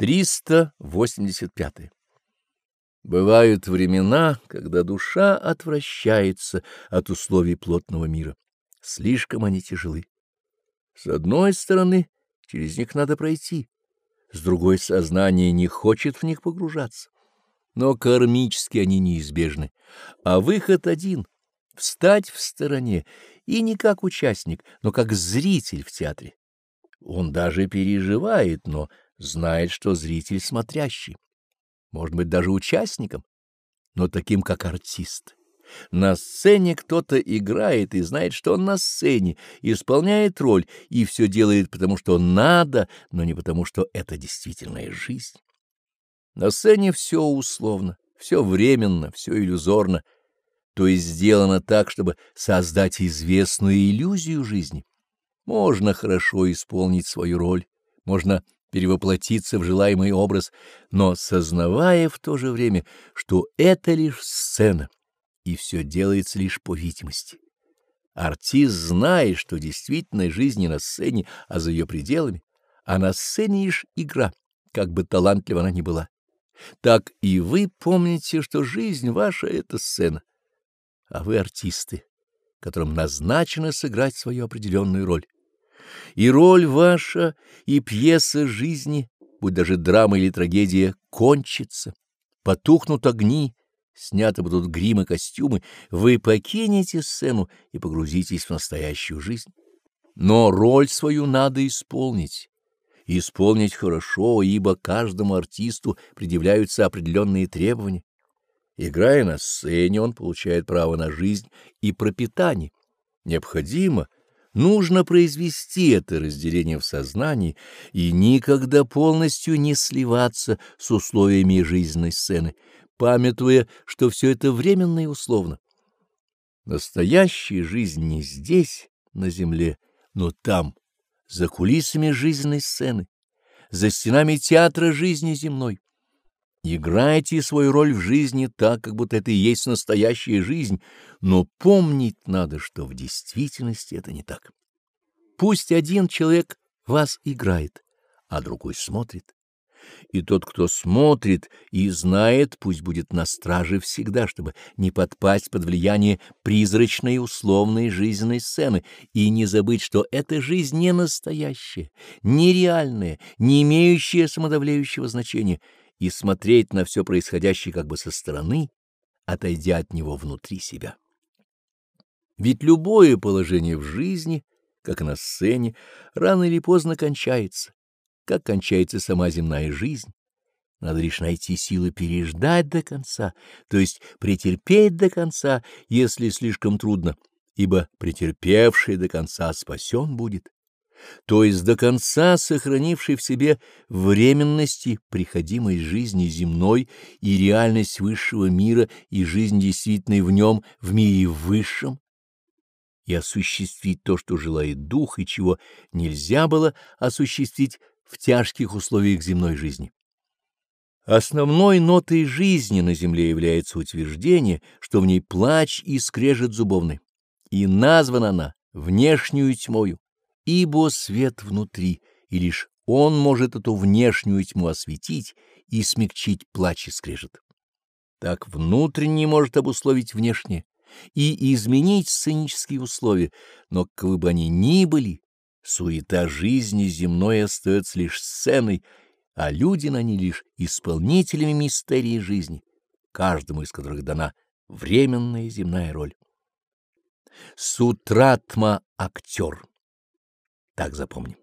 385. Бывают времена, когда душа отвращается от условий плотного мира. Слишком они тяжелы. С одной стороны, через них надо пройти, с другой сознание не хочет в них погружаться. Но кармически они неизбежны, а выход один — встать в стороне, и не как участник, но как зритель в театре. Он даже переживает, но знает, что зритель смотрящий, может быть, даже участником, но таким, как артист. На сцене кто-то играет и знает, что он на сцене, исполняет роль и все делает потому, что надо, но не потому, что это действительная жизнь. На сцене все условно, все временно, все иллюзорно, то есть сделано так, чтобы создать известную иллюзию жизни. Можно хорошо исполнить свою роль, можно перевоплотиться в желаемый образ, но сознавая в то же время, что это лишь сцена, и все делается лишь по видимости. Артист знает, что действительно жизнь не на сцене, а за ее пределами, а на сцене лишь игра, как бы талантлива она ни была. Так и вы помните, что жизнь ваша — это сцена, а вы артисты, которым назначено сыграть свою определенную роль. И роль ваша, и пьеса жизни, будь даже драма или трагедия, кончится. Потухнут огни, сняты будут гримы, костюмы, вы покинете сцену и погрузитесь в настоящую жизнь. Но роль свою надо исполнить. Исполнить хорошо, ибо каждому артисту предъявляются определенные требования. Играя на сцене, он получает право на жизнь и пропитание. Необходимо — Нужно произвести это разделение в сознании и никогда полностью не сливаться с условиями жизненной сцены, памятуя, что все это временно и условно. Настоящая жизнь не здесь, на земле, но там, за кулисами жизненной сцены, за стенами театра жизни земной. Играйте свою роль в жизни так, как будто это и есть настоящая жизнь, но помнить надо, что в действительности это не так. Пусть один человек вас играет, а другой смотрит. И тот, кто смотрит и знает, пусть будет на страже всегда, чтобы не подпасть под влияние призрачной условной жизненной сцены и не забыть, что эта жизнь не настоящая, нереальная, не имеющая самодавляющего значения — и смотреть на все происходящее как бы со стороны, отойдя от него внутри себя. Ведь любое положение в жизни, как на сцене, рано или поздно кончается, как кончается сама земная жизнь. Надо лишь найти силы переждать до конца, то есть претерпеть до конца, если слишком трудно, ибо претерпевший до конца спасен будет то есть до конца сохранивший в себе временности приходимой жизни земной и реальность высшего мира и жизнь действительной в нем, в мире высшем, и осуществить то, что желает дух и чего нельзя было осуществить в тяжких условиях земной жизни. Основной нотой жизни на земле является утверждение, что в ней плач и скрежет зубовный, и названа она внешнюю тьмою ибо свет внутри, и лишь он может эту внешнюю тьму осветить и смягчить плач и скрежет. Так внутренний может обусловить внешнее и изменить сценические условия, но каковы бы они ни были, суета жизни земной остается лишь сценой, а люди на ней лишь исполнителями мистерии жизни, каждому из которых дана временная земная роль. Сутратма — актер. Так запомним.